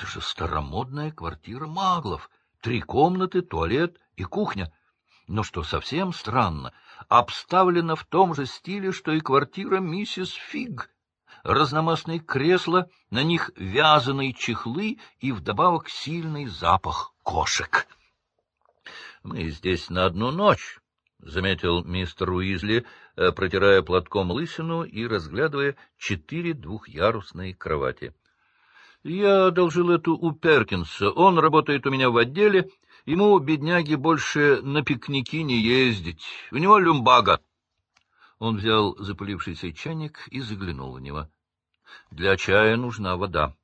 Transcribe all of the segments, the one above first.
Это же старомодная квартира маглов. Три комнаты, туалет и кухня. Но что совсем странно, обставлена в том же стиле, что и квартира миссис Фиг. Разномастные кресла, на них вязаные чехлы и вдобавок сильный запах кошек. — Мы здесь на одну ночь, — заметил мистер Уизли, э, протирая платком лысину и разглядывая четыре двухъярусные кровати. — Я одолжил эту у Перкинса. Он работает у меня в отделе Ему, бедняге, больше на пикники не ездить. У него люмбага. Он взял запылившийся чайник и заглянул в него. Для чая нужна вода.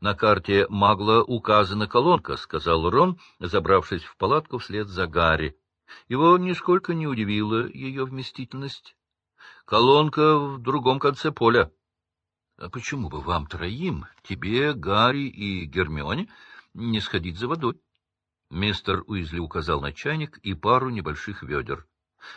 На карте Магла указана колонка, — сказал Рон, забравшись в палатку вслед за Гарри. Его нисколько не удивила ее вместительность. Колонка в другом конце поля. А — Почему бы вам троим, тебе, Гарри и Гермионе, не сходить за водой? Мистер Уизли указал на чайник и пару небольших ведер.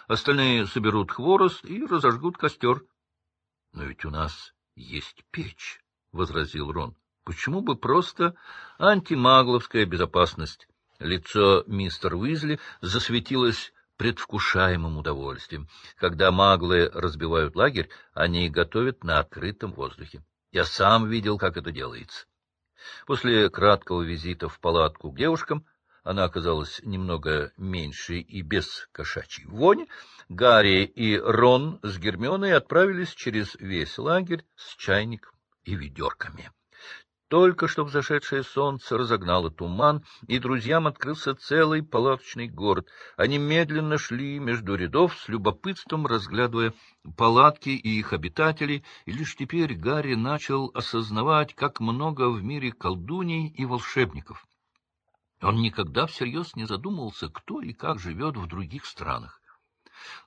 Остальные соберут хворост и разожгут костер. — Но ведь у нас есть печь, — возразил Рон. — Почему бы просто антимагловская безопасность? Лицо мистера Уизли засветилось предвкушаемым удовольствием. Когда маглы разбивают лагерь, они готовят на открытом воздухе. Я сам видел, как это делается. После краткого визита в палатку к девушкам она оказалась немного меньше и без кошачьей вони, Гарри и Рон с Гермионой отправились через весь лагерь с чайником и ведерками. Только что взошедшее солнце разогнало туман, и друзьям открылся целый палаточный город. Они медленно шли между рядов, с любопытством разглядывая палатки и их обитателей, и лишь теперь Гарри начал осознавать, как много в мире колдуней и волшебников. Он никогда всерьез не задумывался, кто и как живет в других странах.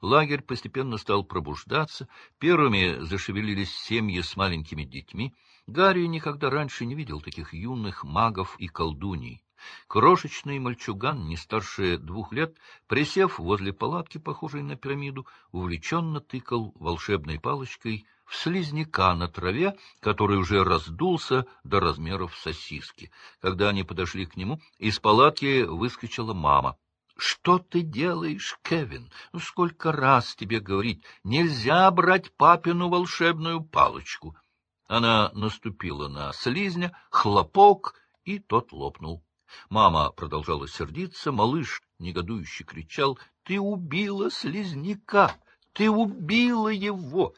Лагерь постепенно стал пробуждаться, первыми зашевелились семьи с маленькими детьми. Гарри никогда раньше не видел таких юных магов и колдуний. Крошечный мальчуган, не старше двух лет, присев возле палатки, похожей на пирамиду, увлеченно тыкал волшебной палочкой в слизняка на траве, который уже раздулся до размеров сосиски. Когда они подошли к нему, из палатки выскочила мама. — Что ты делаешь, Кевин? Ну, сколько раз тебе говорить, нельзя брать папину волшебную палочку. Она наступила на слизня, хлопок, и тот лопнул. Мама продолжала сердиться, малыш негодующе кричал, — Ты убила слизняка! Ты убила его!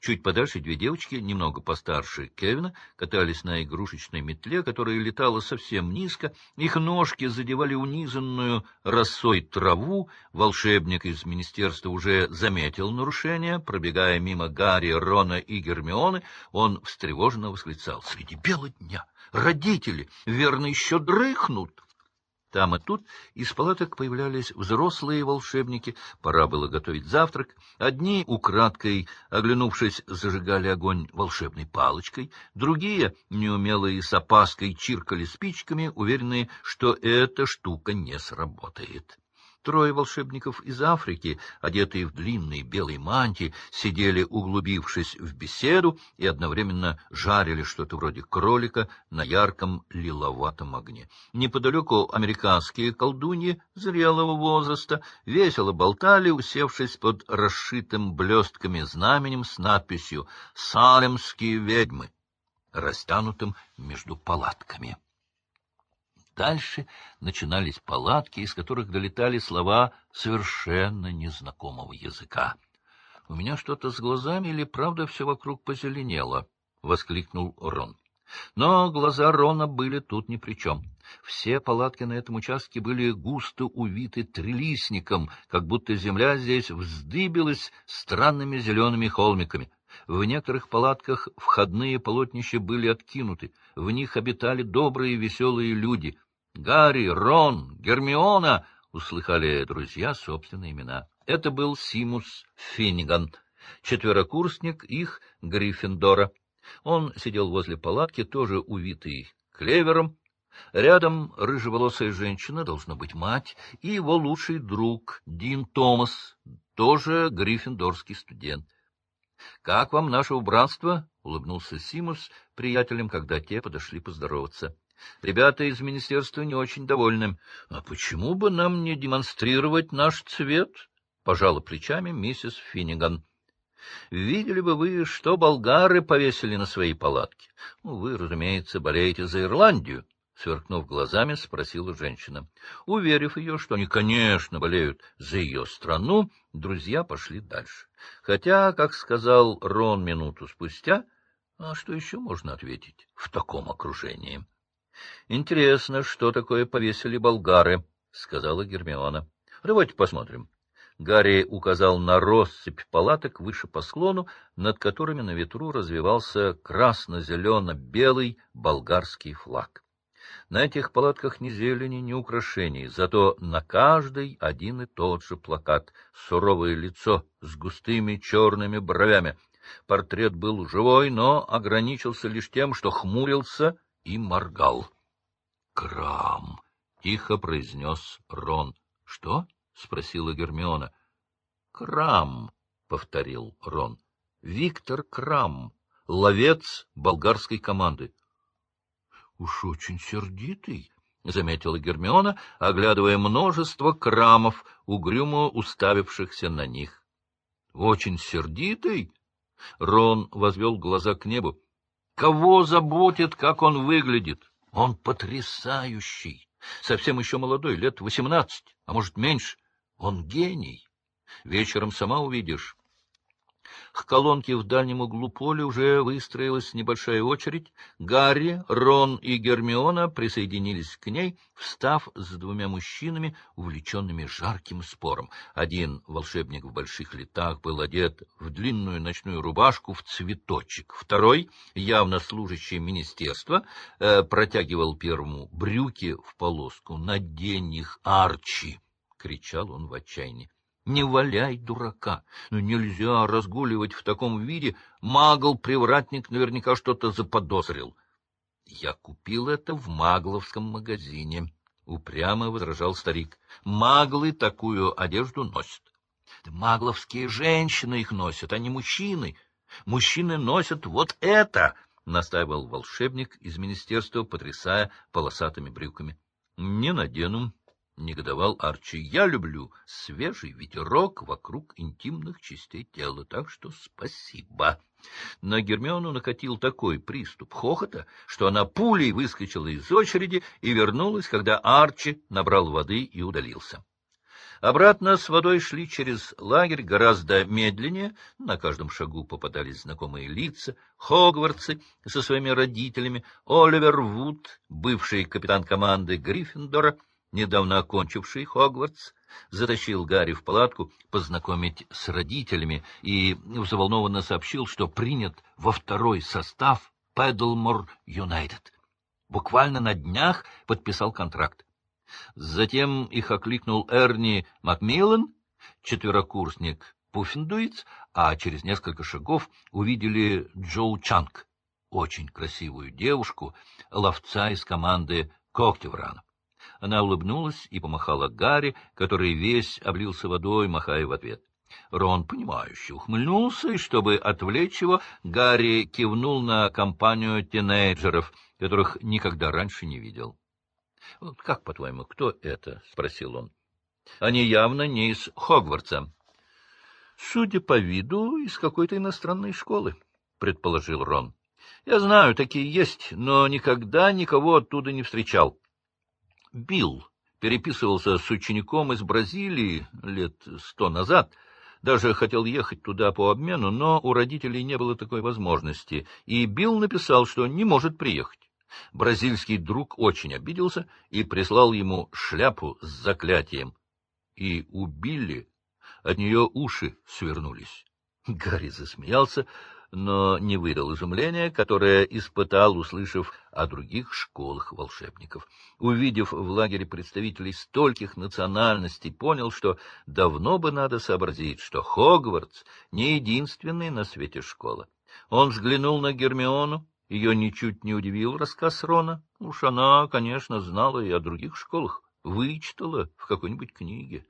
Чуть подальше две девочки, немного постарше Кевина, катались на игрушечной метле, которая летала совсем низко. Их ножки задевали унизанную росой траву. Волшебник из министерства уже заметил нарушение. Пробегая мимо Гарри, Рона и Гермионы, он встревоженно восклицал. — Среди бела дня! Родители, верно, еще дрыхнут! Там и тут из палаток появлялись взрослые волшебники, пора было готовить завтрак. Одни, украдкой оглянувшись, зажигали огонь волшебной палочкой, другие, неумелые с опаской, чиркали спичками, уверенные, что эта штука не сработает. Трое волшебников из Африки, одетые в длинные белые мантии, сидели, углубившись в беседу, и одновременно жарили что-то вроде кролика на ярком лиловатом огне. Неподалеку американские колдуньи зрелого возраста весело болтали, усевшись под расшитым блестками знаменем с надписью «Салемские ведьмы», растянутым между палатками. Дальше начинались палатки, из которых долетали слова совершенно незнакомого языка. — У меня что-то с глазами или правда все вокруг позеленело? — воскликнул Рон. Но глаза Рона были тут ни при чем. Все палатки на этом участке были густо увиты трилистником, как будто земля здесь вздыбилась странными зелеными холмиками. В некоторых палатках входные полотнища были откинуты, в них обитали добрые веселые люди. Гарри, Рон, Гермиона — услыхали друзья собственные имена. Это был Симус Финниган, четверокурсник их Гриффиндора. Он сидел возле палатки, тоже увитый клевером. Рядом рыжеволосая женщина, должна быть мать, и его лучший друг Дин Томас, тоже гриффиндорский студент. — Как вам наше убранство? — улыбнулся Симус приятелям, когда те подошли поздороваться. — Ребята из министерства не очень довольны. — А почему бы нам не демонстрировать наш цвет? — пожала плечами миссис Финниган. — Видели бы вы, что болгары повесили на свои палатки? Ну, вы, разумеется, болеете за Ирландию. — сверкнув глазами, спросила женщина. Уверив ее, что они, конечно, болеют за ее страну, друзья пошли дальше. Хотя, как сказал Рон минуту спустя, а что еще можно ответить в таком окружении? — Интересно, что такое повесили болгары, — сказала Гермиона. — Давайте посмотрим. Гарри указал на россыпь палаток выше по склону, над которыми на ветру развивался красно-зелено-белый болгарский флаг. На этих палатках ни зелени, ни украшений, зато на каждой один и тот же плакат — суровое лицо с густыми черными бровями. Портрет был живой, но ограничился лишь тем, что хмурился и моргал. — Крам! — тихо произнес Рон. — Что? — спросила Гермиона. — Крам! — повторил Рон. — Виктор Крам, ловец болгарской команды. Уж очень сердитый, — заметила Гермиона, оглядывая множество крамов, угрюмо уставившихся на них. — Очень сердитый? Рон возвел глаза к небу. — Кого заботит, как он выглядит? Он потрясающий. Совсем еще молодой, лет восемнадцать, а может, меньше. Он гений. Вечером сама увидишь. К колонке в дальнем углу поля уже выстроилась небольшая очередь. Гарри, Рон и Гермиона присоединились к ней, встав с двумя мужчинами, увлеченными жарким спором. Один волшебник в больших летах был одет в длинную ночную рубашку в цветочек. Второй, явно служащий министерства, э, протягивал первому брюки в полоску. «Надень их, Арчи!» — кричал он в отчаянии. Не валяй дурака. Ну, нельзя разгуливать в таком виде. Магл-привратник наверняка что-то заподозрил. Я купил это в магловском магазине. Упрямо возражал старик. Маглы такую одежду носят. Магловские женщины их носят, а не мужчины. Мужчины носят вот это, — настаивал волшебник из министерства, потрясая полосатыми брюками. — Не надену, — негодовал Арчи. — Я люблю свежий ветерок вокруг интимных частей тела, так что спасибо. На Гермиону накатил такой приступ хохота, что она пулей выскочила из очереди и вернулась, когда Арчи набрал воды и удалился. Обратно с водой шли через лагерь гораздо медленнее, на каждом шагу попадались знакомые лица, Хогвартсы со своими родителями, Оливер Вуд, бывший капитан команды Гриффиндора — недавно окончивший Хогвартс, затащил Гарри в палатку познакомить с родителями и взволнованно сообщил, что принят во второй состав Пэдлмор Юнайтед. Буквально на днях подписал контракт. Затем их окликнул Эрни Макмиллан, четверокурсник Пуффиндуиц, а через несколько шагов увидели Джоу Чанг, очень красивую девушку, ловца из команды Когтеврана. Она улыбнулась и помахала Гарри, который весь облился водой, махая в ответ. Рон, понимающе ухмыльнулся, и, чтобы отвлечь его, Гарри кивнул на компанию тинейджеров, которых никогда раньше не видел. — Вот как, по-твоему, кто это? — спросил он. — Они явно не из Хогвартса. — Судя по виду, из какой-то иностранной школы, — предположил Рон. — Я знаю, такие есть, но никогда никого оттуда не встречал. Билл переписывался с учеником из Бразилии лет сто назад, даже хотел ехать туда по обмену, но у родителей не было такой возможности, и Билл написал, что не может приехать. Бразильский друг очень обиделся и прислал ему шляпу с заклятием. И у Билли от нее уши свернулись. Гарри засмеялся, но не выдал изумления, которое испытал, услышав о других школах волшебников. Увидев в лагере представителей стольких национальностей, понял, что давно бы надо сообразить, что Хогвартс не единственный на свете школа. Он взглянул на Гермиону, ее ничуть не удивил рассказ Рона. Уж она, конечно, знала и о других школах, вычитала в какой-нибудь книге.